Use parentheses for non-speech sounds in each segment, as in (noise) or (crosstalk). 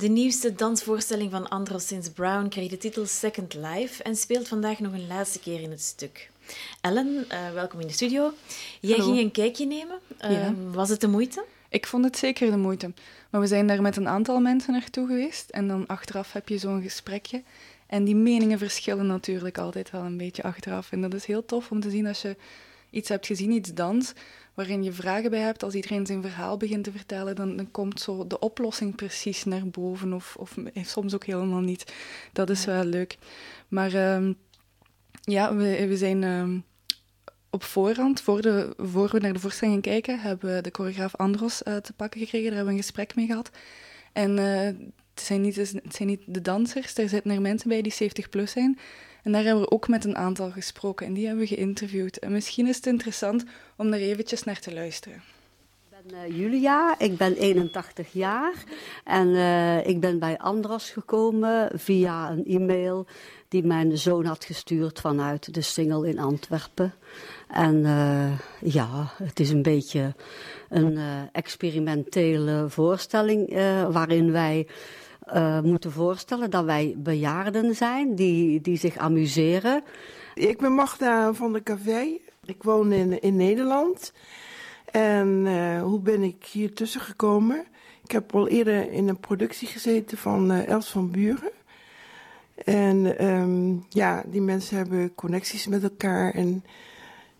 De nieuwste dansvoorstelling van Andros sinds Brown kreeg de titel Second Life en speelt vandaag nog een laatste keer in het stuk. Ellen, uh, welkom in de studio. Jij Hallo. ging een kijkje nemen. Uh, Ja. Was het de moeite? Ik vond het zeker de moeite. Maar we zijn daar met een aantal mensen naartoe geweest. En dan achteraf heb je zo'n gesprekje. En die meningen verschillen natuurlijk altijd wel een beetje achteraf. En dat is heel tof om te zien als je iets hebt gezien, iets dans, waarin je vragen bij hebt. Als iedereen zijn verhaal begint te vertellen, dan, dan komt zo de oplossing precies naar boven. Of, of soms ook helemaal niet. Dat is wel leuk. Maar ehm, ja, we, we zijn... ehm, op voorhand, voor, de, voor we naar de voorstelling kijken, hebben we de choreograaf Andros eh, te pakken gekregen. Daar hebben we een gesprek mee gehad. En eh, het, zijn niet, het zijn niet de dansers, er zitten er mensen bij die 70 plus zijn. En daar hebben we ook met een aantal gesproken en die hebben we geïnterviewd. En misschien is het interessant om daar eventjes naar te luisteren. Ik ben eh, Julia, ik ben 81 jaar en eh, ik ben bij Andros gekomen via een e-mail die mijn zoon had gestuurd vanuit de Singel in Antwerpen. En eh, ja, het is een beetje een experimentele voorstelling waarin wij eh, moeten voorstellen dat wij bejaarden zijn die, die zich amuseren. Ik ben Magda van de Café. Ik woon in, in Nederland. En eh, hoe ben ik hier tussen gekomen? Ik heb al eerder in een productie gezeten van eh, Els van Buren. En ehm, ja, die mensen hebben connecties met elkaar. En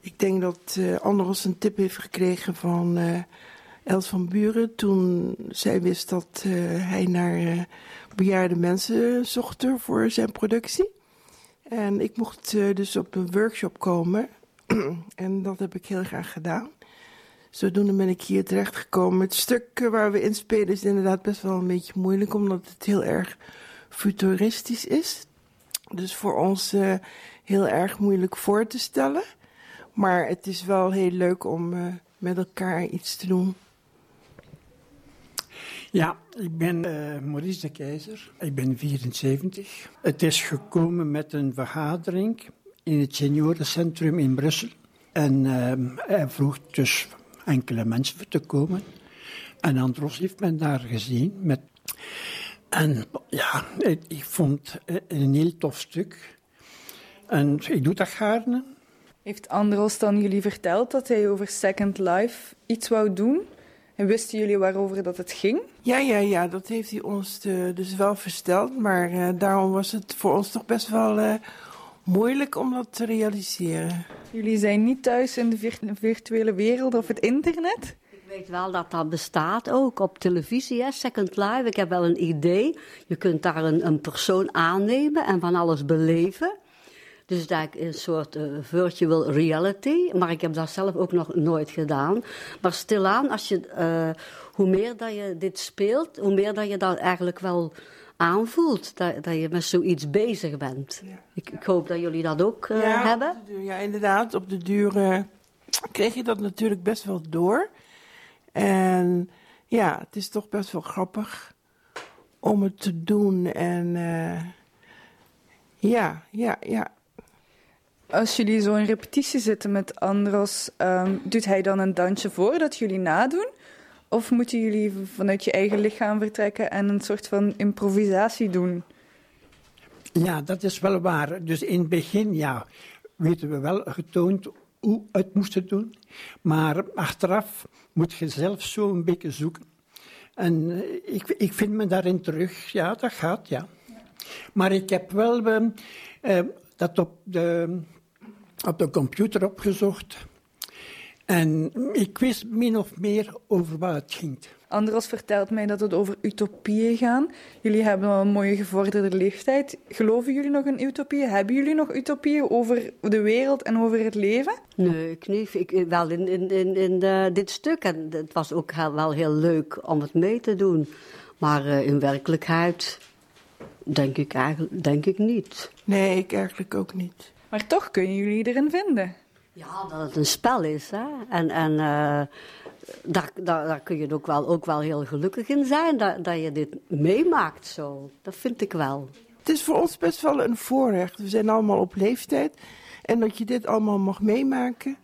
ik denk dat Andros een tip heeft gekregen van Els van Buren. Toen zij wist dat eh, hij naar eh, bejaarde mensen zocht voor zijn productie. En ik mocht eh, dus op een workshop komen. (clears throat) en dat heb ik heel graag gedaan. Zodoende ben ik hier terechtgekomen. Het stuk waar we in spelen is inderdaad best wel een beetje moeilijk, omdat het heel erg futuristisch is. Dus voor ons heel erg moeilijk voor te stellen. Maar het is wel heel leuk om met elkaar iets te doen. Ja, ik ben eh, Maurice de Keizer. Ik ben 74. Het is gekomen met een vergadering in het seniorencentrum in Brussel. En ehm, hij vroeg dus enkele mensen te komen. En Andros heeft men daar gezien. Met... En ja, ik, vond een heel tof stuk. En ik doe dat gaarne. Heeft Andros dan jullie verteld dat hij over Second Life iets wou doen? En wisten jullie waarover dat het ging? Ja, ja, ja, dat heeft hij ons eh, dus wel verteld. Maar eh, daarom was het voor ons toch best wel eh, moeilijk om dat te realiseren. Jullie zijn niet thuis in de vir- virtuele wereld of het internet? Ik weet wel dat dat bestaat ook op televisie, hè? Second Life. Ik heb wel een idee. Je kunt daar een, een persoon aannemen en van alles beleven. Dus dat is een soort eh, virtual reality. Maar ik heb dat zelf ook nog nooit gedaan. Maar stilaan, als je, eh, hoe meer dat je dit speelt, hoe meer dat je dat eigenlijk wel aanvoelt. Dat, dat je met zoiets bezig bent. Ja. Ik, ik hoop dat jullie dat ook eh, ja, hebben. duur- ja, inderdaad. Op de duur eh, kreeg je dat natuurlijk best wel door. En ja, het is toch best wel grappig om het te doen. En ja, ja, ja. Als jullie zo in repetitie zitten met Andros, ehm, doet hij dan een dansje voor dat jullie nadoen? Of moeten jullie vanuit je eigen lichaam vertrekken en een soort van improvisatie doen? Ja, dat is wel waar. Dus in het begin, ja, weten we wel getoond hoe het moesten doen. Maar achteraf moet je zelf zo een beetje zoeken. En eh, ik, ik vind me daarin terug. Ja, dat gaat, ja. Maar ik heb wel eh, eh, dat op de, op de computer opgezocht. En ik wist min of meer over wat het ging. Andros vertelt mij dat het over utopieën gaan. Jullie hebben al een mooie gevorderde leeftijd. Geloven jullie nog in utopieën? Hebben jullie nog utopieën over de wereld en over het leven? Nee, ik niet. Ik, wel in, in, in, in eh, dit stuk. En het was ook heel- wel heel leuk om het mee te doen. Maar eh, in werkelijkheid denk ik eigenlijk denk ik niet. Nee, ik eigenlijk ook niet. Maar toch kun je jullie erin vinden. Ja, dat het een spel is. Hè? En, en eh, daar, daar, daar kun je ook wel, ook wel heel gelukkig in zijn dat, dat je dit meemaakt zo. Dat vind ik wel. Het is voor ons best wel een voorrecht. We zijn allemaal op leeftijd. En dat je dit allemaal mag meemaken.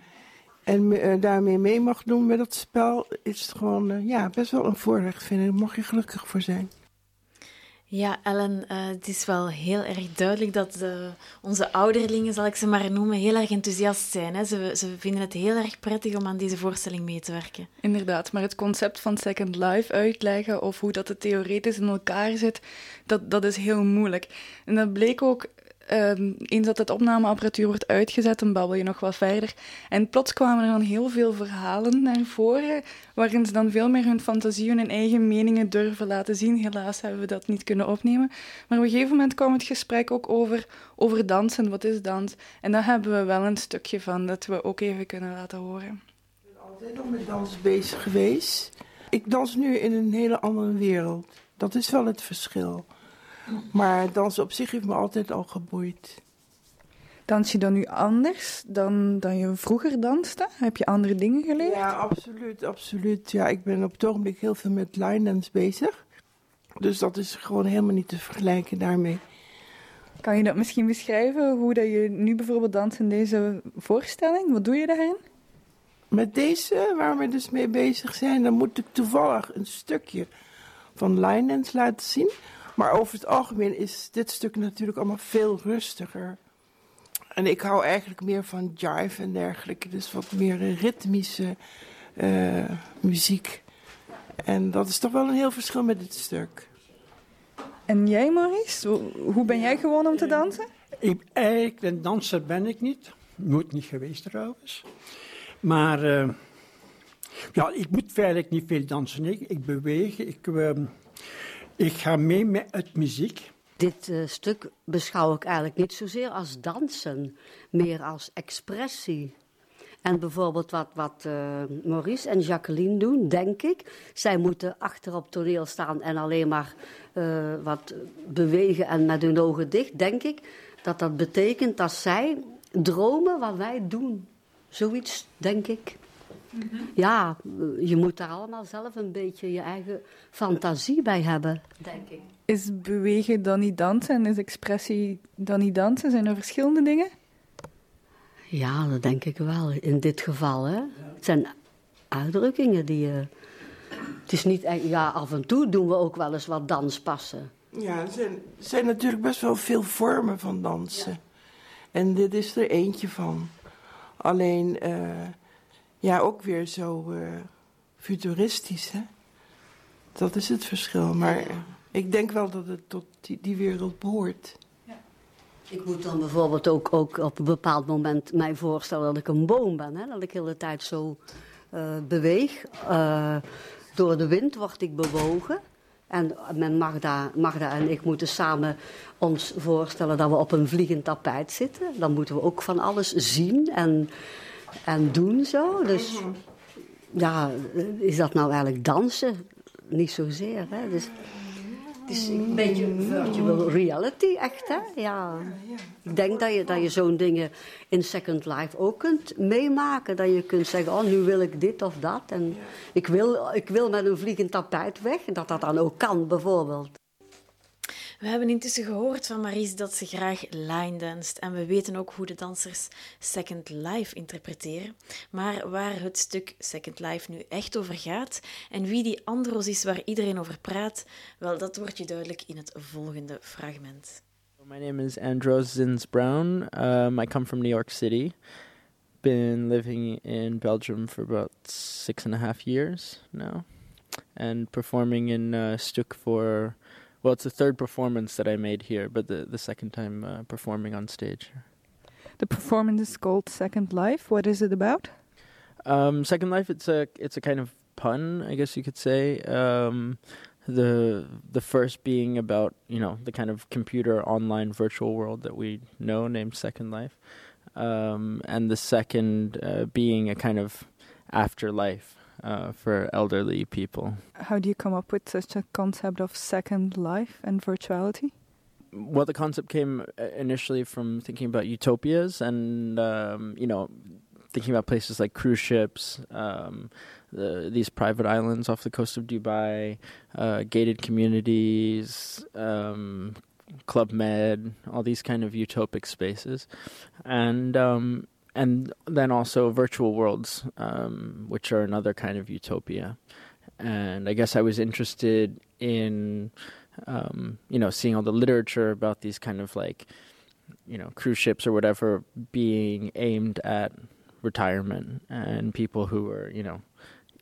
En eh, daarmee mee mag doen met dat spel. Is het gewoon eh, ja, best wel een voorrecht, vind ik. Daar mag je gelukkig voor zijn. Ja, Ellen, uh, het is wel heel erg duidelijk dat de, onze ouderlingen, zal ik ze maar noemen, heel erg enthousiast zijn. Hè? Ze, ze vinden het heel erg prettig om aan deze voorstelling mee te werken. Inderdaad, maar het concept van Second Life uitleggen of hoe dat het theoretisch in elkaar zit, dat, dat is heel moeilijk. En dat bleek ook Um, eens dat het opnameapparatuur wordt uitgezet, dan babbel je nog wat verder. En plots kwamen er dan heel veel verhalen naar voren, waarin ze dan veel meer hun fantasie en eigen meningen durven laten zien. Helaas hebben we dat niet kunnen opnemen. Maar op een gegeven moment kwam het gesprek ook over, over dansen. Wat is dans? En daar hebben we wel een stukje van dat we ook even kunnen laten horen. Ik ben altijd al met dans bezig geweest. Ik dans nu in een hele andere wereld. Dat is wel het verschil. Maar dansen op zich heeft me altijd al geboeid. Dans je dan nu anders dan, dan je vroeger danste? Heb je andere dingen geleerd? Ja, absoluut, absoluut. Ja, ik ben op het ogenblik heel veel met line dance bezig. Dus dat is gewoon helemaal niet te vergelijken daarmee. Kan je dat misschien beschrijven, hoe dat je nu bijvoorbeeld danst in deze voorstelling? Wat doe je daarin? Met deze, waar we dus mee bezig zijn, dan moet ik toevallig een stukje van line dance laten zien. Maar over het algemeen is dit stuk natuurlijk allemaal veel rustiger. En ik hou eigenlijk meer van jive en dergelijke. Dus wat meer ritmische uh, muziek. En dat is toch wel een heel verschil met dit stuk. En jij, Maurice? Hoe ben jij gewoon om te dansen? Ik, eigenlijk, een danser ben ik niet. Nooit niet geweest trouwens. Maar uh, ja, ik moet feitelijk niet veel dansen. Ik, ik beweeg. Ik, uh, ik ga mee met het muziek. Dit uh, stuk beschouw ik eigenlijk niet zozeer als dansen, meer als expressie. En bijvoorbeeld wat, wat uh, Maurice en Jacqueline doen, denk ik. Zij moeten achter op toneel staan en alleen maar uh, wat bewegen en met hun ogen dicht, denk ik. Dat dat betekent dat zij dromen wat wij doen. Zoiets, denk ik. Ja, je moet daar allemaal zelf een beetje je eigen fantasie bij hebben, denk ik. Is bewegen dan niet dansen en is expressie dan niet dansen? Zijn er verschillende dingen? Ja, dat denk ik wel. In dit geval, hè. Het zijn uitdrukkingen die je... Het is niet... Ja, af en toe doen we ook wel eens wat danspassen. Ja, er zijn, zijn natuurlijk best wel veel vormen van dansen. En dit is er eentje van. Alleen... Uh, ja, ook weer zo uh, futuristisch, hè? Dat is het verschil. Maar ik denk wel dat het tot die, die wereld behoort. Ja. Ik moet dan bijvoorbeeld ook, ook op een bepaald moment mij voorstellen dat ik een boom ben. Hè? Dat ik de hele tijd zo uh, beweeg. Uh, door de wind word ik bewogen. En men Magda, Magda en ik moeten samen ons voorstellen dat we op een vliegend tapijt zitten. Dan moeten we ook van alles zien en en doen zo. Dus mhm. ja, is dat nou eigenlijk dansen? Niet zozeer, hè. Dus, het is een beetje virtual reality, echt, hè? Ja. Ik denk dat je, dat je zo'n dingen in Second Life ook kunt meemaken. Dat je kunt zeggen, oh, nu wil ik dit of dat. En ik wil, ik wil met een vliegend tapijt weg. Dat dat dan ook kan, bijvoorbeeld. We hebben intussen gehoord van Maries dat ze graag line danst en we weten ook hoe de dansers Second Life interpreteren. Maar waar het stuk Second Life nu echt over gaat en wie die Andros is waar iedereen over praat, wel dat wordt je duidelijk in het volgende fragment. My name is Andros Zins Brown. Um, I come from New York City. Been living in Belgium for about six and a half years now, and performing in uh, Stuk for well, it's the third performance that I made here, but the the second time uh, performing on stage. The performance is called Second Life. What is it about? Um, Second Life. It's a it's a kind of pun, I guess you could say. Um, the the first being about you know the kind of computer online virtual world that we know named Second Life, um, and the second uh, being a kind of afterlife uh, for elderly people. How do you come up with such a concept of second life and virtuality? Well, the concept came uh, initially from thinking about utopias and, um, you know, thinking about places like cruise ships, um, the, these private islands off the coast of Dubai, uh, gated communities, um, Club Med, all these kind of utopic spaces. And um, and then also virtual worlds, um, which are another kind of utopia. And I guess I was interested in um, you know, seeing all the literature about these kind of like, you know, cruise ships or whatever being aimed at retirement and people who are, you know,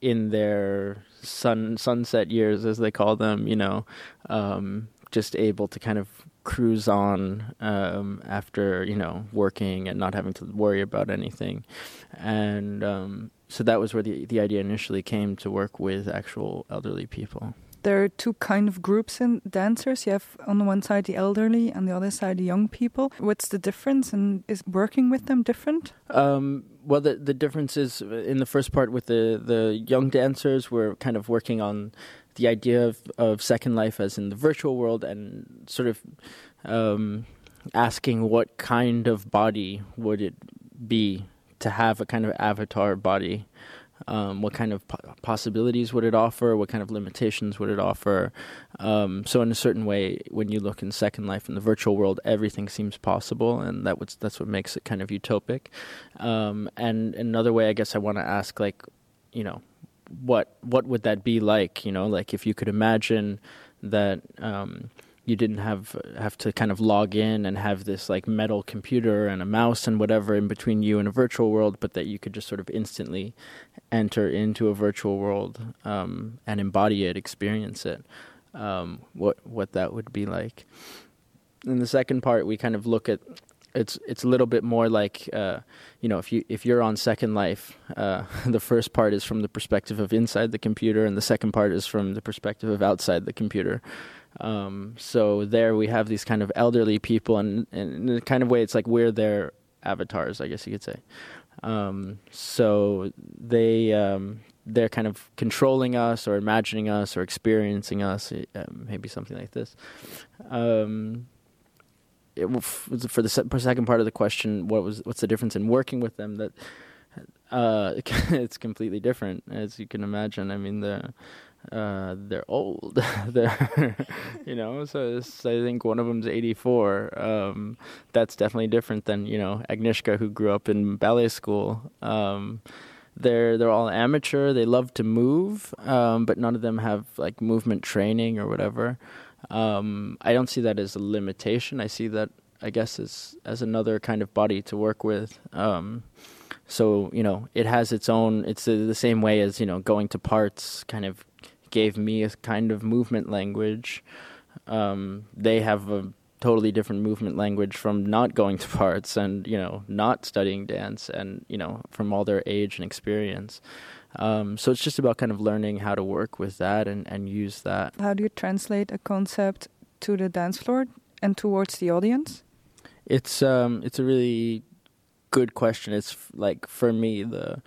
in their sun sunset years, as they call them, you know, um, just able to kind of cruise on um, after you know working and not having to worry about anything, and um, so that was where the the idea initially came to work with actual elderly people. There are two kind of groups in dancers. You have on the one side the elderly, and the other side the young people. What's the difference, and is working with them different? Um, well, the the difference is in the first part with the the young dancers, we're kind of working on the idea of, of Second Life as in the virtual world and sort of um, asking what kind of body would it be to have a kind of avatar body. Um, what kind of po- possibilities would it offer? What kind of limitations would it offer? Um, so, in a certain way, when you look in Second Life in the virtual world, everything seems possible, and that that's what makes it kind of utopic. Um, and another way, I guess, I want to ask, like, you know, what what would that be like? You know, like if you could imagine that um, you didn't have have to kind of log in and have this like metal computer and a mouse and whatever in between you and a virtual world, but that you could just sort of instantly enter into a virtual world um, and embody it, experience it. Um, what what that would be like. In the second part, we kind of look at it's it's a little bit more like uh, you know if you if you're on Second Life, uh, (laughs) the first part is from the perspective of inside the computer, and the second part is from the perspective of outside the computer. Um, so there we have these kind of elderly people, and, and in a kind of way, it's like we're their avatars, I guess you could say. Um, so they um, they're kind of controlling us, or imagining us, or experiencing us, uh, maybe something like this. Um, it, for the second part of the question, what was what's the difference in working with them? That uh, (laughs) it's completely different, as you can imagine. I mean, the uh, they're old. (laughs) they're, (laughs) you know, so I think one of them's 84. Um, that's definitely different than you know Agnieszka, who grew up in ballet school. Um, they're they're all amateur. They love to move, um, but none of them have like movement training or whatever. Um, I don't see that as a limitation. I see that, I guess, as as another kind of body to work with. Um, so you know, it has its own. It's the, the same way as you know, going to parts kind of gave me a kind of movement language. Um, they have a totally different movement language from not going to (laughs) parts and you know not studying dance and you know from all their age and experience. Um, so it's just about kind of learning how to work with that and, and use that. How do you translate a concept to the dance floor and towards the audience? It's um, it's a really good question. It's like for me the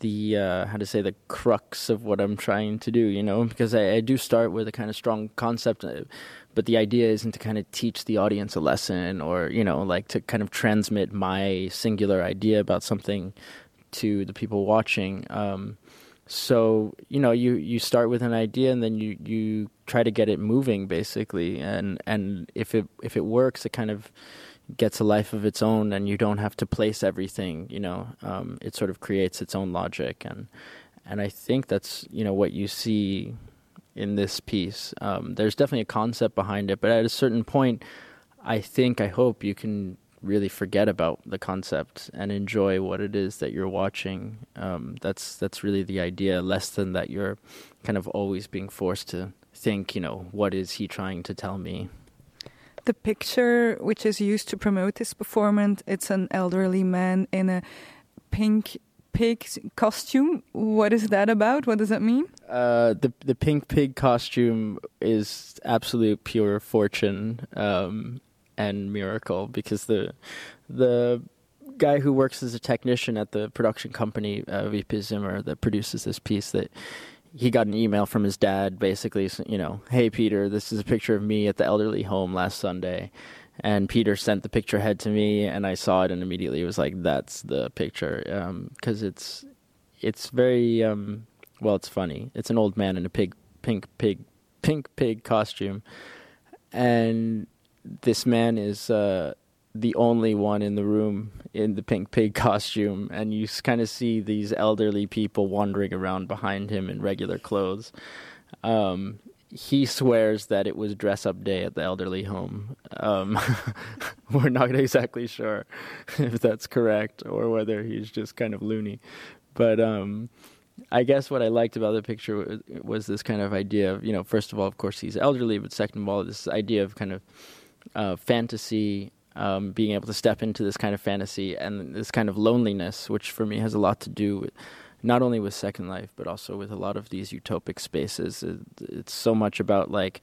the uh, how to say the crux of what I'm trying to do. You know, because I, I do start with a kind of strong concept, uh, but the idea isn't to kind of teach the audience a lesson or you know like to kind of transmit my singular idea about something to the people watching. Um, so you know, you you start with an idea and then you you try to get it moving, basically. And and if it if it works, it kind of gets a life of its own, and you don't have to place everything. You know, um, it sort of creates its own logic, and and I think that's you know what you see in this piece. Um, there's definitely a concept behind it, but at a certain point, I think I hope you can really forget about the concept and enjoy what it is that you're watching. Um, that's that's really the idea, less than that you're kind of always being forced to think, you know, what is he trying to tell me? The picture which is used to promote this performance, it's an elderly man in a pink pig costume. What is that about? What does that mean? Uh, the the pink pig costume is absolute pure fortune. Um, and miracle because the the guy who works as a technician at the production company uh, VP Zimmer that produces this piece that he got an email from his dad basically you know hey Peter this is a picture of me at the elderly home last Sunday and Peter sent the picture head to me and I saw it and immediately was like that's the picture because um, it's it's very um, well it's funny. It's an old man in a pig pink pig pink pig costume and this man is uh, the only one in the room in the pink pig (laughs) costume, and you kind of see these elderly people wandering around behind him in regular clothes. Um, he swears that it was dress up day at the elderly home. Um, (laughs) we're not exactly sure (laughs) if that's correct or whether he's just kind of loony. But um, I guess what I liked about the picture was, was, this kind of idea of, you know, first of all, of course, he's elderly, but second of all, this idea of kind of uh, fantasy, um, being able to step into this kind of fantasy and this kind of loneliness, which for me has a lot to do with not only with Second Life, but also with a lot of these utopic spaces. It, it's so much about like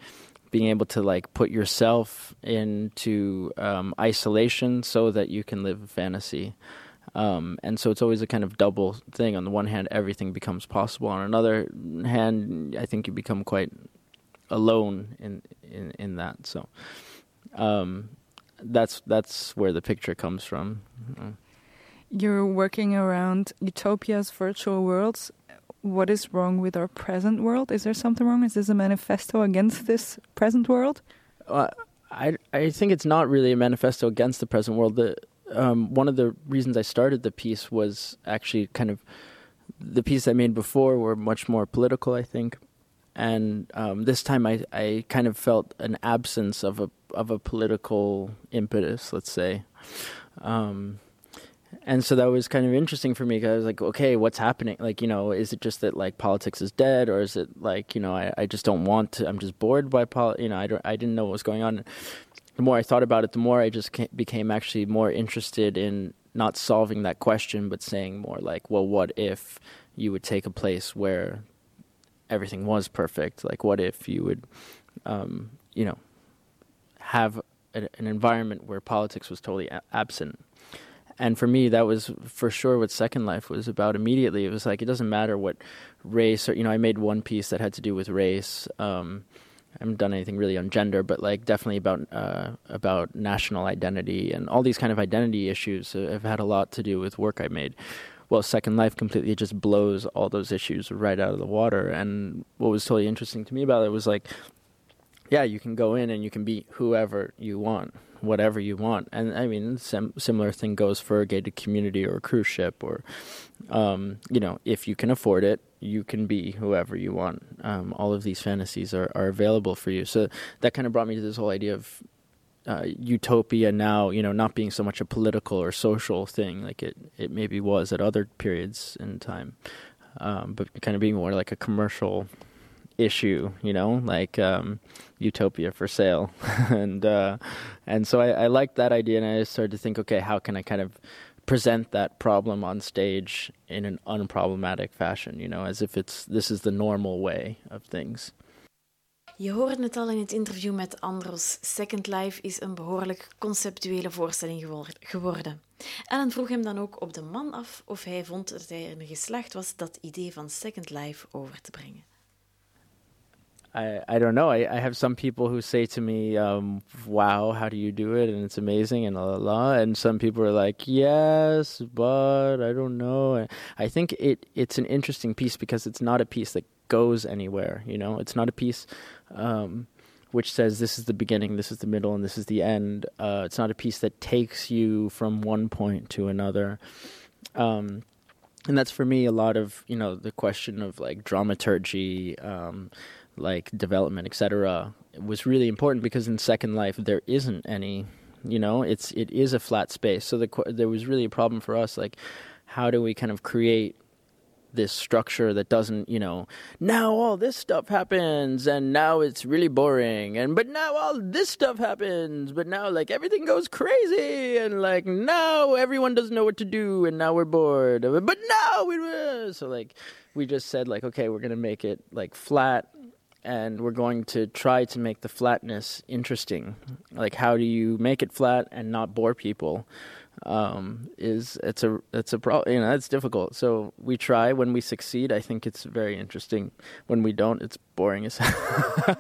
being able to like put yourself into um, isolation so that you can live a fantasy. Um, and so it's always a kind of double thing. On the one hand, everything becomes possible. On another hand, I think you become quite alone in in, in that. So um, that's that's where the picture comes from. You're working around utopias, virtual worlds. What is wrong with our present world? Is there something wrong? Is this a manifesto against this present world? Uh, I I think it's not really a manifesto against the present world. The um, one of the reasons I started the piece was actually kind of the piece I made before were much more political, I think, and um, this time I I kind of felt an absence of a of a political impetus, let's say. Um, and so that was kind of interesting for me because I was like, okay, what's happening? Like, you know, is it just that like politics is dead, or is it like, you know, I, I just don't want to? I'm just bored by politics. You know, I don't, I didn't know what was going on. The more I thought about it, the more I just became actually more interested in not solving that question, but saying more like, well, what if you would take a place where everything was perfect? Like, what if you would, um, you know, have a, an environment where politics was totally a- absent? and for me that was for sure what second life was about immediately. It was like it doesn't matter what race or you know i made one piece that had to do with race. Um, i haven't done anything really on gender but like definitely about uh, about national identity and all these kind of identity issues have had a lot to do with work i made. Well second life completely just blows all those issues right out of the water. And what was totally interesting to me about it was like yeah you can go in and you can be whoever you want whatever you want. And I mean, sim- similar thing goes for a gated community or a cruise ship, or um, you know, if you can afford it, you can be whoever you want. Um, all of these fantasies are, are available for you. So that kind of brought me to this whole idea of uh, utopia now, you know, not being so much a political or social thing like it, it maybe was at other periods in time, um, but kind of being more like a commercial issue, you know, like um, Utopia for sale, (laughs) and uh, and so I, I liked that idea, and I started to think, okay, how can I kind of present that problem on stage in an unproblematic fashion, you know, as if it's this is the normal way of things. Je hoorde het al in het interview met Andros. Second Life is een behoorlijk conceptuele voorstelling geworden. Ellen vroeg hem dan ook op de man af of hij vond dat hij in geslaagd was dat idee van Second Life over te brengen. I, I don't know. I, I have some people who say to me, um, wow, how do you do it? And it's amazing and la la. And some people are like, yes, but I don't know. I think it it's an interesting piece because it's not a piece that goes anywhere, you know? It's not a piece um, which says this is the beginning, this is the middle, and this is the end. Uh, it's not a piece that takes you from one point to another. Um, and that's for me a lot of, you know, the question of like dramaturgy, um, like development, etc., was really important because in Second Life there isn't any. You know, it's it is a flat space. So the, there was really a problem for us. Like, how do we kind of create this structure that doesn't, you know, now all this stuff happens and now it's really boring and but now all this stuff happens, but now like everything goes crazy and like now everyone doesn't know what to do and now we're bored. But now we so like we just said like okay, we're going to make it like flat and we're going to try to make the flatness interesting. Like, how do you make it flat and not bore people? Um, is it's a it's a problem. You know, it's difficult. So we try. When we succeed, I think it's very interesting. When we don't, it's boring as (laughs) hell.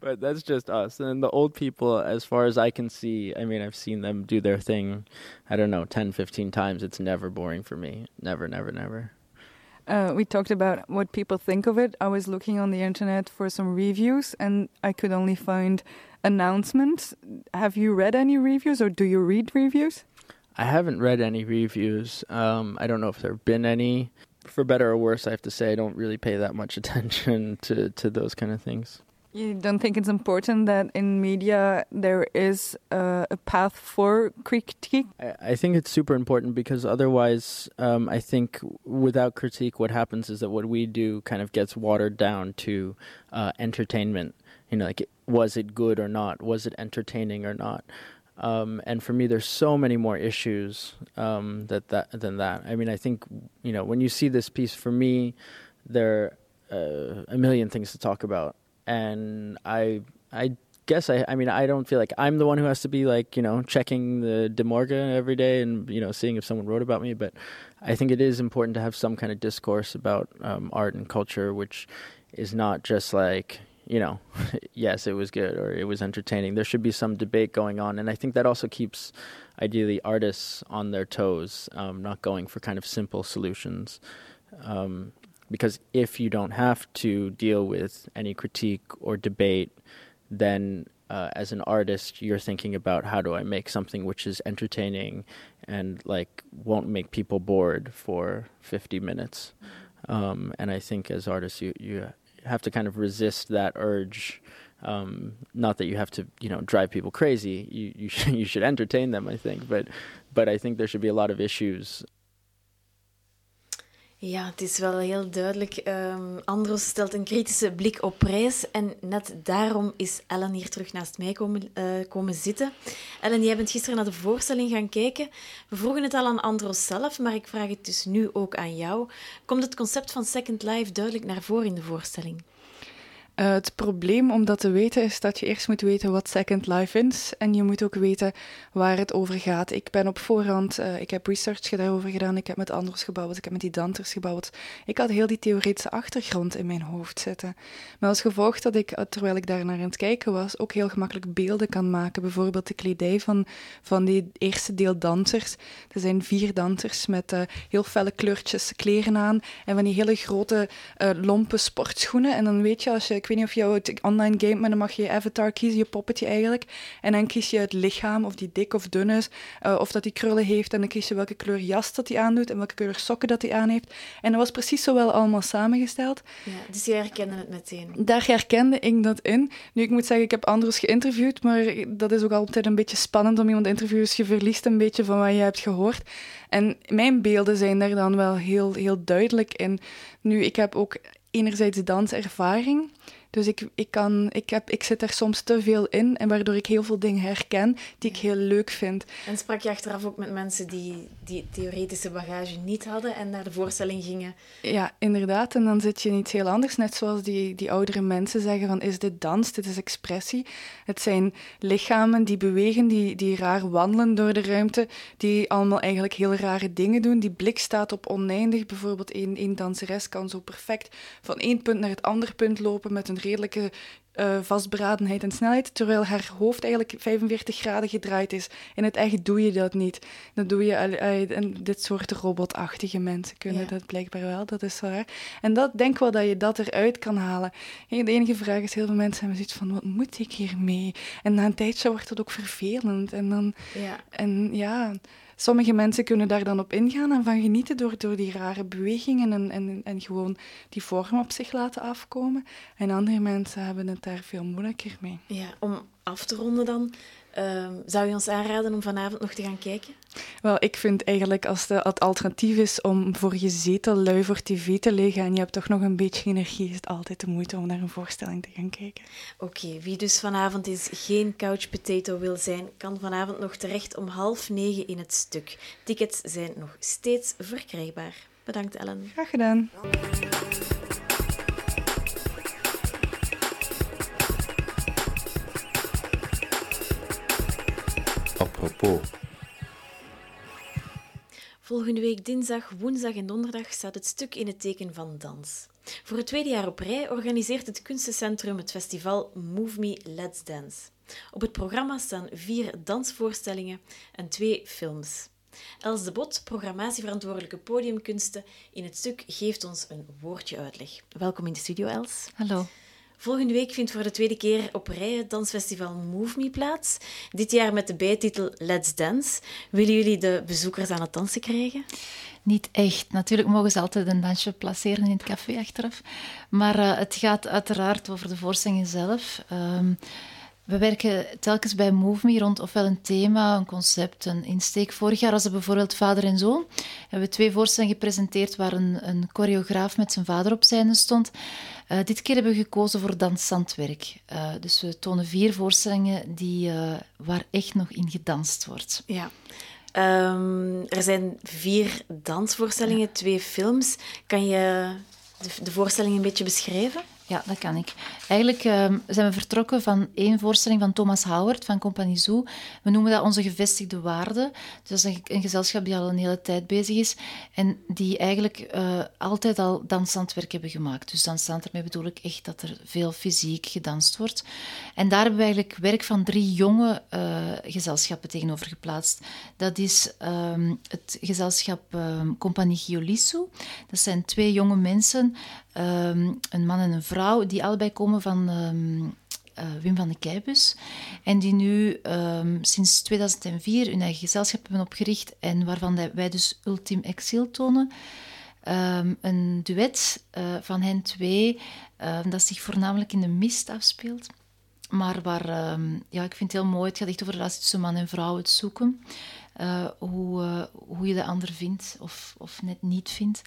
but that's just us. And the old people, as far as I can see, I mean, I've seen them do their thing, I don't know, 10, 15 times. It's never boring for me. Never, never, never. Uh, we talked about what people think of it. I was looking on the internet for some reviews and I could only find announcements. Have you read any reviews or do you read reviews? I haven't read any reviews. Um, I don't know if there have been any. for better or worse, I have to say I don't really pay that much (laughs) attention to to those kind of things. You don't think it's important that in media there is a path for critique? I, I think it's super important because otherwise, um, I think without critique, what happens is that what we do kind of gets watered down to uh, entertainment. You know, like was it good or not? Was it entertaining or not? Um, and for me, there's so many more issues um, that, that than that. I mean, I think you know when you see this piece, for me, there are uh, a million things to talk about, and I I guess I I mean I don't feel like I'm the one who has to be like you know checking the De Morgan every day and you know seeing if someone wrote about me, but I think it is important to have some kind of discourse about um, art and culture, which is not just like you know, (laughs) yes, it was good or it was entertaining. There should be some debate going on, and I think that also keeps, ideally, artists on their toes, um, not going for kind of simple solutions. Um, because if you don't have to deal with any critique or debate, then uh, as an artist, you're thinking about how do I make something which is entertaining and like won't make people bored for 50 minutes. Um, and I think as artists, you you have to kind of resist that urge. Um, not that you have to, you know, drive people crazy. You you (laughs) should, you should entertain them, I think. But but I think there should be a lot of issues. Ja, het is wel heel duidelijk. Um, Andros stelt een kritische blik op prijs. En net daarom is Ellen hier terug naast mij komen, uh, komen zitten. Ellen, jij bent gisteren naar de voorstelling gaan kijken. We vroegen het al aan Andros zelf, maar ik vraag het dus nu ook aan jou. Komt het concept van Second Life duidelijk naar voren in de voorstelling? Uh, het probleem om dat te weten is dat je eerst moet weten wat Second Life is en je moet ook weten waar het over gaat. Ik ben op voorhand, uh, ik heb research daarover gedaan, ik heb met Anders gebouwd, ik heb met die dansers gebouwd. Ik had heel die theoretische achtergrond in mijn hoofd zitten. Maar als gevolg dat ik, uh, terwijl ik daar naar aan het kijken was, ook heel gemakkelijk beelden kan maken. Bijvoorbeeld de kledij van, van die eerste deel dansers. Er zijn vier dansers met heel felle kleurtjes kleren aan en van die hele grote lompe sportschoenen. En dan weet je als je ik weet niet of jou het online game, maar dan mag je je avatar kiezen, je poppetje eigenlijk. En dan kies je het lichaam, of die dik of dun is, uh, of dat die krullen heeft. En dan kies je welke kleur jas dat hij aandoet en welke kleur sokken dat hij aan heeft. En dat was precies zo wel allemaal samengesteld. Ja, dus je herkende het meteen. Daar herkende ik dat in. Nu, ik moet zeggen, ik heb Anders geïnterviewd, maar dat is ook altijd een beetje spannend om iemand te interviewen. Dus je verliest een beetje van wat je hebt gehoord. En mijn beelden zijn daar dan wel heel, heel duidelijk in. Nu, ik heb ook enerzijds danservaring. Dus ik, ik, kan, ik, heb, ik zit er soms te veel in en waardoor ik heel veel dingen herken die ik heel leuk vind. En sprak je achteraf ook met mensen die die theoretische bagage niet hadden en naar de voorstelling gingen? Ja, inderdaad. En dan zit je in iets heel anders. Net zoals die, die oudere mensen zeggen van is dit dans, dit is expressie. Het zijn lichamen die bewegen, die, die raar wandelen door de ruimte, die allemaal eigenlijk heel rare dingen doen. Die blik staat op oneindig. Bijvoorbeeld één, één danseres kan zo perfect van één punt naar het andere punt lopen met een redelijke uh, vastberadenheid en snelheid, terwijl haar hoofd eigenlijk 45 graden gedraaid is. In het echt doe je dat niet. Dat doe je, uh, en dit soort robotachtige mensen kunnen dat blijkbaar wel, dat is waar. En dat denk wel dat je dat eruit kan halen. de enige vraag is, heel veel mensen hebben zoiets van, wat moet ik hiermee? En na een tijdje wordt dat ook vervelend. En dan, ja. En ja sommige mensen kunnen daar dan op ingaan en van genieten door, door die rare bewegingen en, en, en gewoon die vorm op zich laten afkomen. En andere mensen hebben het daar veel moeilijker mee. Ja, om af te ronden dan, Ehm, zou je ons aanraden om vanavond nog te gaan kijken? Wel, ik vind eigenlijk als de, het alternatief is om voor je zetel lui voor tv te liggen en je hebt toch nog een beetje energie, is het altijd de moeite om naar een voorstelling te gaan kijken. Oké, wie dus vanavond is geen couch potato wil zijn, kan vanavond nog terecht om half negen in het stuk. Tickets zijn nog steeds verkrijgbaar. Bedankt Ellen. Graag gedaan. Volgende week dinsdag, woensdag en donderdag staat het stuk in het teken van dans. Voor het tweede jaar op rij organiseert het Kunstencentrum het festival Move Me Let's Dance. Op het programma staan vier dansvoorstellingen en twee films. Els de Bot, programmatieverantwoordelijke podiumkunsten, in het stuk geeft ons een woordje uitleg. Welkom in de studio, Els. Hallo. Volgende week vindt voor de tweede keer op rij het dansfestival Move Me plaats. Dit jaar met de bijtitel Let's Dance. Willen jullie de bezoekers aan het dansen krijgen? Niet echt. Natuurlijk mogen ze altijd een dansje placeren in het café achteraf. Maar uh, het gaat uiteraard over de voorstellingen zelf. Um, we werken telkens bij Move Me rond ofwel een thema, een concept, een insteek. Vorig jaar was het bijvoorbeeld Vader en Zoon. We hebben twee voorstellingen gepresenteerd waar een, een choreograaf met zijn vader op zijde stond. Uh, dit keer hebben we gekozen voor dansant werk. Uh, dus we tonen vier voorstellingen die, uh, waar echt nog in gedanst wordt. Ja. Um, er zijn vier dansvoorstellingen, ja. twee films. Kan je de, de voorstelling een beetje beschrijven? Ja, dat kan ik. Eigenlijk uh, zijn we vertrokken van één voorstelling van Thomas Howard van Compagnie Zoo. We noemen dat onze gevestigde waarde. Dus dat is een, gezelschap die al een hele tijd bezig is en die eigenlijk uh, altijd al dansant werk hebben gemaakt. Dus dansant, daarmee bedoel ik echt dat er veel fysiek gedanst wordt. En daar hebben we eigenlijk werk van drie jonge uh, gezelschappen tegenover geplaatst. Dat is um, het gezelschap um, Compagnie Giolisso. Dat zijn twee jonge mensen, um, een man en een vrouw, die allebei komen van um, uh, Wim van de Keibus. En die nu um, sinds 2004 hun eigen gezelschap hebben opgericht en waarvan wij dus Ultiem Exil tonen. Een duet uh, van hen twee, dat zich voornamelijk in de mist afspeelt. Maar waar, ja, ik vind het heel mooi, het gaat echt over de relatie tussen man en vrouw, het zoeken. Uh, hoe, hoe je de ander vindt of, of net niet vindt.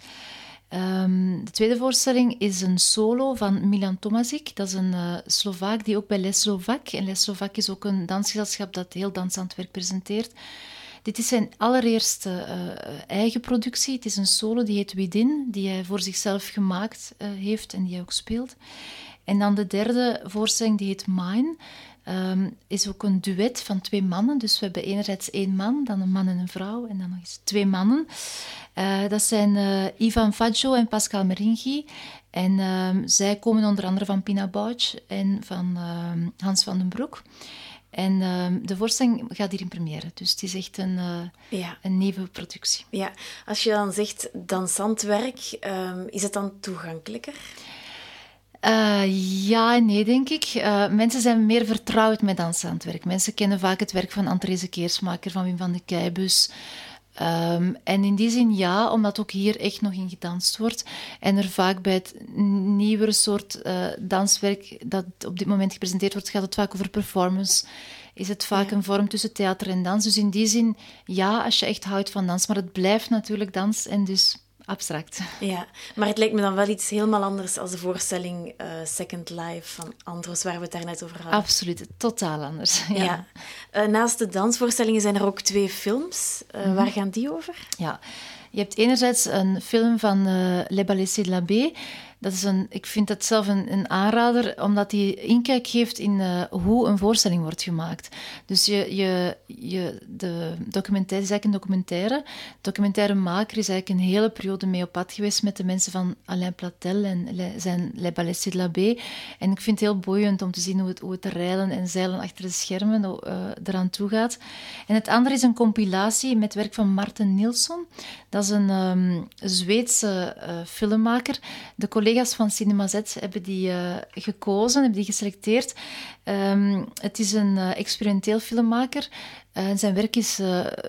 Um, de tweede voorstelling is een solo van Milan Tomasic. Dat is een uh, Slovaak die ook bij Les Slovak. En Les Slovak is ook een dansgezelschap dat heel dansant werk presenteert. Dit is zijn allereerste uh, eigen productie. Het is een solo die heet Within, die hij voor zichzelf gemaakt uh, heeft en die hij ook speelt. En dan de derde voorstelling, die heet Mine. Um, is ook een duet van twee mannen. Dus we hebben enerzijds één man, dan een man en een vrouw, en dan nog eens twee mannen. Uh, dat zijn uh, Ivan Faggio en Pascal Meringi. En um, zij komen onder andere van Pina Bausch en van um, Hans van den Broek. En um, de voorstelling gaat hier in première. Dus het is echt een, uh, ja. een nieuwe productie. Ja, als je dan zegt dansant werk, is het dan toegankelijker? Uh, ja en nee, denk ik. Uh, mensen zijn meer vertrouwd met dansen aan het werk. Mensen kennen vaak het werk van Andrese Keersmaker, van Wim van de Keibus. Um, en in die zin ja, omdat ook hier echt nog in gedanst wordt. En er vaak bij het nieuwere soort uh, danswerk dat op dit moment gepresenteerd wordt, gaat het vaak over performance. Is het vaak ja. een vorm tussen theater en dans. Dus in die zin ja, als je echt houdt van dans. Maar het blijft natuurlijk dans en dus abstract. Ja, maar het lijkt me dan wel iets helemaal anders als de voorstelling uh, Second Life van Andros, waar we het daarnet over hadden. Absoluut, totaal anders. Ja. ja. Uh, naast de dansvoorstellingen zijn er ook twee films. Uh, mm -hmm. Waar gaan die over? Ja, je hebt enerzijds een film van Les Ballets de la Baie. Dat is een, ik vind dat zelf een, een aanrader, omdat hij inkijk geeft in uh, hoe een voorstelling wordt gemaakt. Dus je, je, je, de documentaire is eigenlijk een documentaire. Documentairemaker is eigenlijk een hele periode mee op pad geweest met de mensen van Alain Platel en zijn Les Ballets de la Baie. En ik vind het heel boeiend om te zien hoe het, hoe het rijlen en zeilen achter de schermen uh, eraan toe gaat. En het andere is een compilatie met werk van Martin Nilsson. Dat is een um, Zweedse uh, filmmaker. De collega's van Cinema Z hebben die uh, gekozen, hebben die geselecteerd. Um, het is een uh, experimenteel filmmaker. Uh, zijn werk is,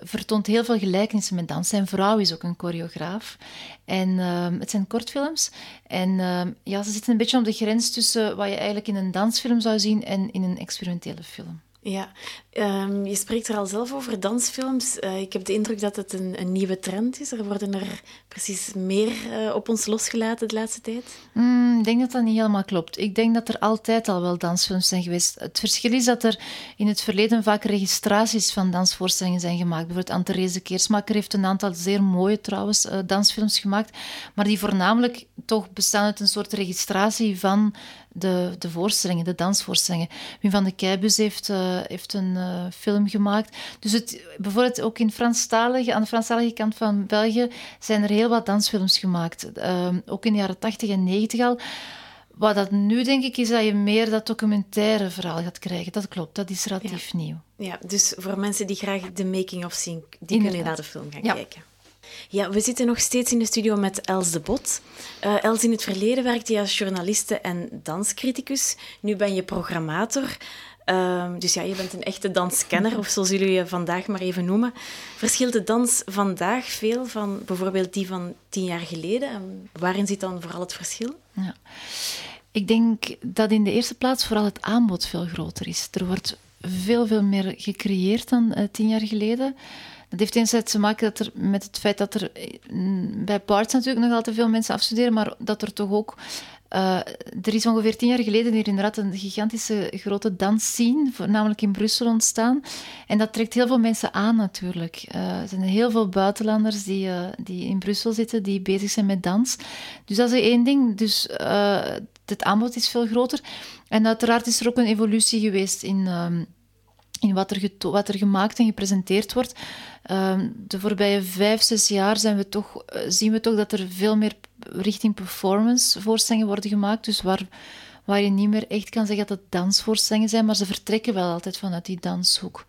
vertoont heel veel gelijkenissen met dans. Zijn vrouw is ook een choreograaf. En ehm, het zijn kortfilms. En ehm, ja, ze zitten een beetje op de grens tussen wat je eigenlijk in een dansfilm zou zien en in een experimentele film. Ja, um, je spreekt er al zelf over dansfilms. Uh, ik heb de indruk dat het een, een, nieuwe trend is. Er worden er precies meer uh, op ons losgelaten de laatste tijd. Mm, ik denk dat dat niet helemaal klopt. Ik denk dat er altijd al wel dansfilms zijn geweest. Het verschil is dat er in het verleden vaak registraties van dansvoorstellingen zijn gemaakt. Bijvoorbeeld Anne-Therese Keersmaker heeft een aantal zeer mooie trouwens uh, dansfilms gemaakt, maar die voornamelijk toch bestaan uit een soort registratie van de, de voorstellingen, de dansvoorstellingen. Wim van de Keibus heeft, uh, heeft een uh, film gemaakt. Dus het, bijvoorbeeld ook in Franstalige, aan de Franstalige kant van België zijn er heel wat dansfilms gemaakt. Uh, ook in de jaren 80 en 90 al. Wat dat nu denk ik is dat je meer dat documentaire verhaal gaat krijgen. Dat klopt, dat is relatief ja. nieuw. Ja, dus voor mensen die graag de making-of zien, die Inderdaad. kunnen naar de film gaan ja. kijken. Ja, we zitten nog steeds in de studio met Els de Bot. Uh, Els, in het verleden werkte je als journaliste en danscriticus. Nu ben je programmator. Uh, dus ja, je bent een echte danskenner, of zo zullen je vandaag maar even noemen. Verschilt de dans vandaag veel van bijvoorbeeld die van tien jaar geleden? En waarin zit dan vooral het verschil? Ja. Ik denk dat in de eerste plaats vooral het aanbod veel groter is. Er wordt veel, veel meer gecreëerd dan uh, tien jaar geleden. Dat heeft enerzijds te maken dat er, met het feit dat er mm, bij Parts natuurlijk nog altijd veel mensen afstuderen, maar dat er toch ook uh, er is ongeveer tien jaar geleden hier inderdaad een gigantische grote dansscene, namelijk in Brussel, ontstaan. En dat trekt heel veel mensen aan natuurlijk. Uh, er zijn heel veel buitenlanders die, uh, die in Brussel zitten, die bezig zijn met dans. Dus dat is één ding. Dus het aanbod is veel groter. En uiteraard is er ook een evolutie geweest in... Um, in wat er, wat er gemaakt en gepresenteerd wordt. Um, de voorbije vijf, zes jaar zijn we toch, uh, zien we toch dat er veel meer richting performance voorstellingen worden gemaakt. Dus waar, waar je niet meer echt kan zeggen dat het dansvoorstellingen zijn, maar ze vertrekken wel altijd vanuit die danshoek.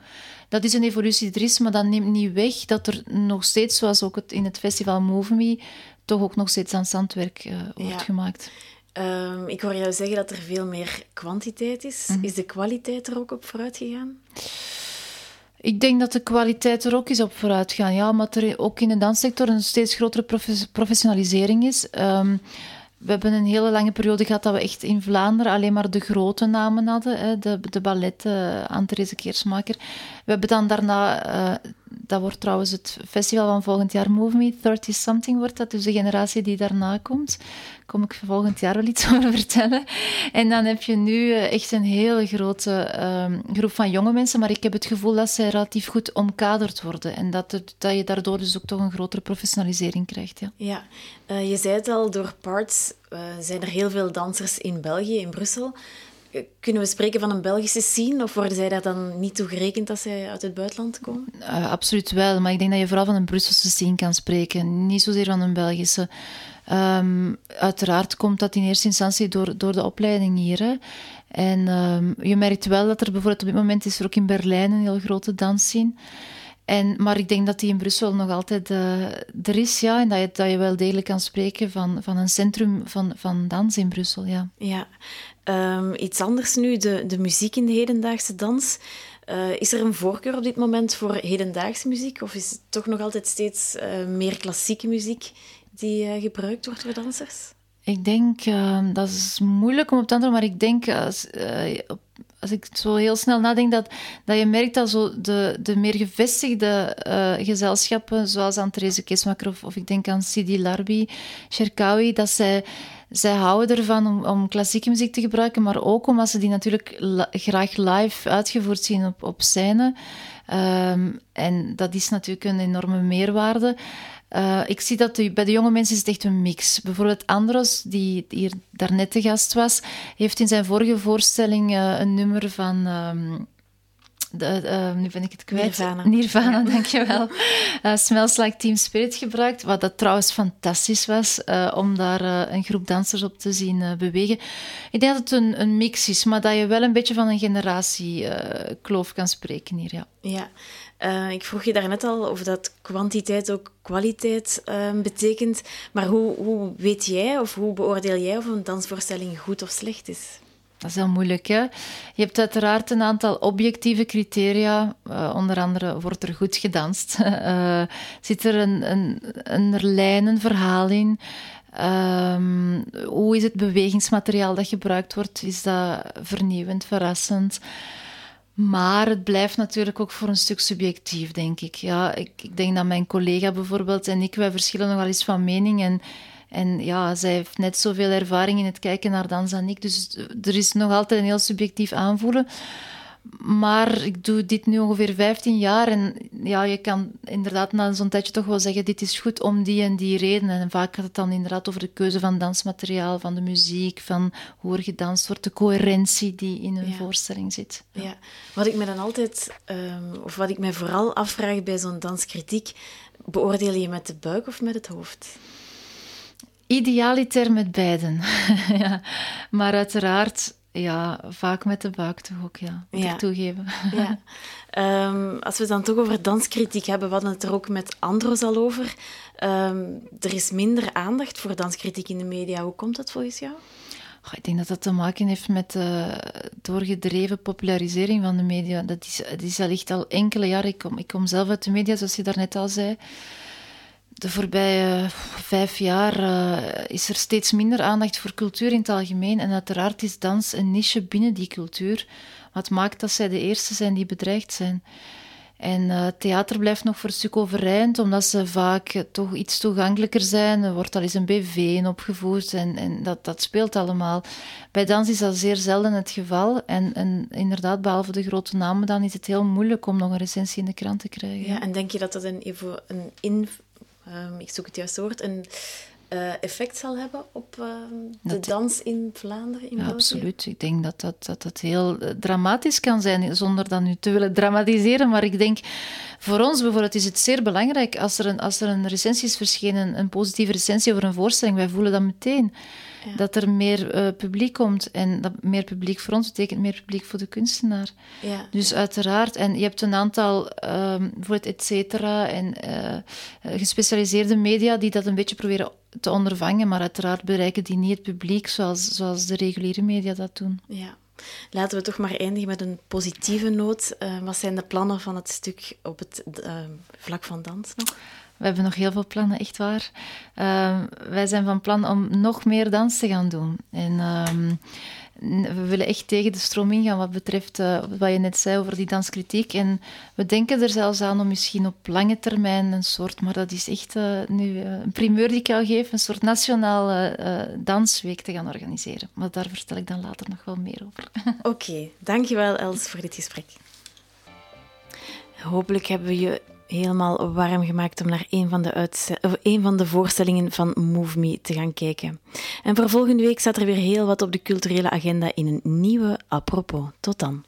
Dat is een evolutie die er is, maar dat neemt niet weg dat er nog steeds, zoals ook het in het festival Move Me, toch ook nog steeds danshandwerk uh, wordt ja. gemaakt. Um, ik hoor jou zeggen dat er veel meer kwantiteit is. Mm. Is de kwaliteit er ook op vooruit gegaan? Ik denk dat de kwaliteit er ook is op vooruit gegaan. Ja, omdat er ook in de danssector een steeds grotere professionalisering is. Um, we hebben een hele lange periode gehad dat we echt in Vlaanderen alleen maar de grote namen hadden. Hè, de, de balletten, uh, Anne-Therese Keersmaker. We hebben dan daarna, uh, dat wordt trouwens het festival van volgend jaar, Move Me, 30 Something wordt dat, dus de generatie die daarna komt kom ik volgend jaar wel iets (laughs) over vertellen. En dan heb je nu eh, echt een hele grote um, groep van jonge mensen, maar ik heb het gevoel dat zij relatief goed omkaderd worden en dat, het, dat je daardoor dus ook toch een grotere professionalisering krijgt. Ja, ja uh, je zei het al, door Parts uh, zijn er heel veel dansers in België, in Brussel. Kunnen we spreken van een Belgische scene of worden zij daar dan niet toe gerekend als zij uit het buitenland komen? Uh, absoluut wel, maar ik denk dat je vooral van een Brusselse scene kan spreken, niet zozeer van een Belgische. Um, uiteraard komt dat in eerste instantie door, door de opleiding hier. Hè. En um, je merkt wel dat er bijvoorbeeld op dit moment is er ook in Berlijn een heel grote dansscene. En, maar ik denk dat die in Brussel nog altijd uh, er is, ja. En dat je, dat je wel degelijk kan spreken van, van een centrum van, van dans in Brussel, ja. Ja. Um, iets anders nu, de, de muziek in de hedendaagse dans. Uh, is er een voorkeur op dit moment voor hedendaagse muziek? Of is het toch nog altijd steeds uh, meer klassieke muziek die gebruikt wordt door dansers? Ik denk, uh, dat is moeilijk om op te antwoorden, maar ik denk, uh, als ik zo heel snel nadenk, dat, dat je merkt dat zo de, de meer gevestigde gezelschappen, zoals aan Therese of, of ik denk aan Sidi Larbi, Sherkawi, dat zij zij houden ervan om, om, klassieke muziek te gebruiken, maar ook omdat ze die natuurlijk graag live uitgevoerd zien op, op scène. Um, en dat is natuurlijk een enorme meerwaarde. Uh, ik zie dat bij de jonge mensen is het echt een mix. Bijvoorbeeld Andros, die hier daarnet te gast was, heeft in zijn vorige voorstelling uh, een nummer van... Um, de, uh, nu ben ik het kwijt. Nirvana. Nirvana, (laughs) dankjewel. Uh, Smells Like Team Spirit gebruikt, wat dat trouwens fantastisch was, uh, om daar een groep dansers op te zien bewegen. Ik denk dat het een, een, mix is, maar dat je wel een beetje van een generatiekloof kan spreken hier, ja. Ja, uh, ik vroeg je daarnet al of dat kwantiteit ook kwaliteit uh, betekent. Maar hoe, hoe weet jij of hoe beoordeel jij of een dansvoorstelling goed of slecht is? Dat is heel moeilijk. Hè? Je hebt uiteraard een aantal objectieve criteria. Uh, onder andere wordt er goed gedanst. Uh, (laughs) zit er een, een, een lijn, een verhaal in? Um, hoe is het bewegingsmateriaal dat gebruikt wordt? Is dat vernieuwend, verrassend? Maar het blijft natuurlijk ook voor een stuk subjectief, denk ik. Ja, ik, ik denk dat mijn collega bijvoorbeeld en ik, wij verschillen nogal eens van mening. En, en ja, zij heeft net zoveel ervaring in het kijken naar dans dan ik. Dus er is nog altijd een heel subjectief aanvoelen. Maar ik doe dit nu ongeveer 15 jaar en ja, je kan inderdaad na zo'n tijdje toch wel zeggen, dit is goed om die en die redenen. En vaak gaat het dan inderdaad over de keuze van dansmateriaal, van de muziek, van hoe er gedanst wordt, de coherentie die in een voorstelling zit. Ja. wat ik me dan altijd, um, of wat ik me vooral afvraag bij zo'n danskritiek, beoordeel je met de buik of met het hoofd? Idealiter met beiden. (laughs) ja. Maar uiteraard Ja, vaak met de buik toch ook, ja. Moet Ja. ik toegeven. Ja. Ehm, als we het dan toch over danskritiek hebben, we hadden het er ook met Andros al over. Ehm, er is minder aandacht voor danskritiek in de media. Hoe komt dat volgens jou? Ik denk dat dat te maken heeft met de doorgedreven popularisering van de media. Dat is, dat is al echt al enkele jaren. Ik kom, ik kom zelf uit de media, zoals je daarnet al zei. De voorbije vijf jaar eh, is er steeds minder aandacht voor cultuur in het algemeen. En uiteraard is dans een niche binnen die cultuur. Wat maakt dat zij de eerste zijn die bedreigd zijn. En eh, theater blijft nog voor een stuk overeind, omdat ze vaak eh, toch iets toegankelijker zijn. Er wordt al eens een BV in opgevoerd en, en dat, dat speelt allemaal. Bij dans is dat zeer zelden het geval. En, en inderdaad, behalve de grote namen, dan is het heel moeilijk om nog een recensie in de krant te krijgen. Ja, en denk je dat dat een, een in, ehm, ik zoek het juiste woord, een eh, effect zal hebben op ehm, de Dat- dans in Vlaanderen, in Ja, België? absoluut. Ik denk dat dat, dat dat heel eh, dramatisch kan zijn, zonder dat nu te willen dramatiseren. Maar ik denk, voor ons bijvoorbeeld is het zeer belangrijk als er een, als er een recensie is verschenen, een positieve recensie over een voorstelling, wij voelen dat meteen. Ja. Dat er meer eh, publiek komt. En dat meer publiek voor ons betekent meer publiek voor de kunstenaar. Ja. Dus uiteraard. En je hebt een aantal, ehm bijvoorbeeld et cetera, en eh, eh, gespecialiseerde media die dat een beetje proberen te ondervangen. Maar uiteraard bereiken die niet het publiek zoals, zoals de reguliere media dat doen. Ja. Laten we toch maar eindigen met een positieve noot. Wat zijn de plannen van het stuk op het vlak van dans nog? We hebben nog heel veel plannen, echt waar. Ehm, wij zijn van plan om nog meer dans te gaan doen. En ehm, we willen echt tegen de stroom ingaan wat betreft eh, wat je net zei over die danskritiek. En we denken er zelfs aan om misschien op lange termijn een soort, maar dat is echt eh, nu eh, een primeur die ik jou geef, een soort nationale eh, dansweek te gaan organiseren. Maar daar vertel ik dan later nog wel meer over. (laughs) Oké, dankjewel Els voor dit gesprek. Hopelijk hebben we je helemaal warm gemaakt om naar een van de, of van de voorstellingen van Move Me te gaan kijken. En voor volgende week staat er weer heel wat op de culturele agenda in een nieuwe Apropos. Tot dan.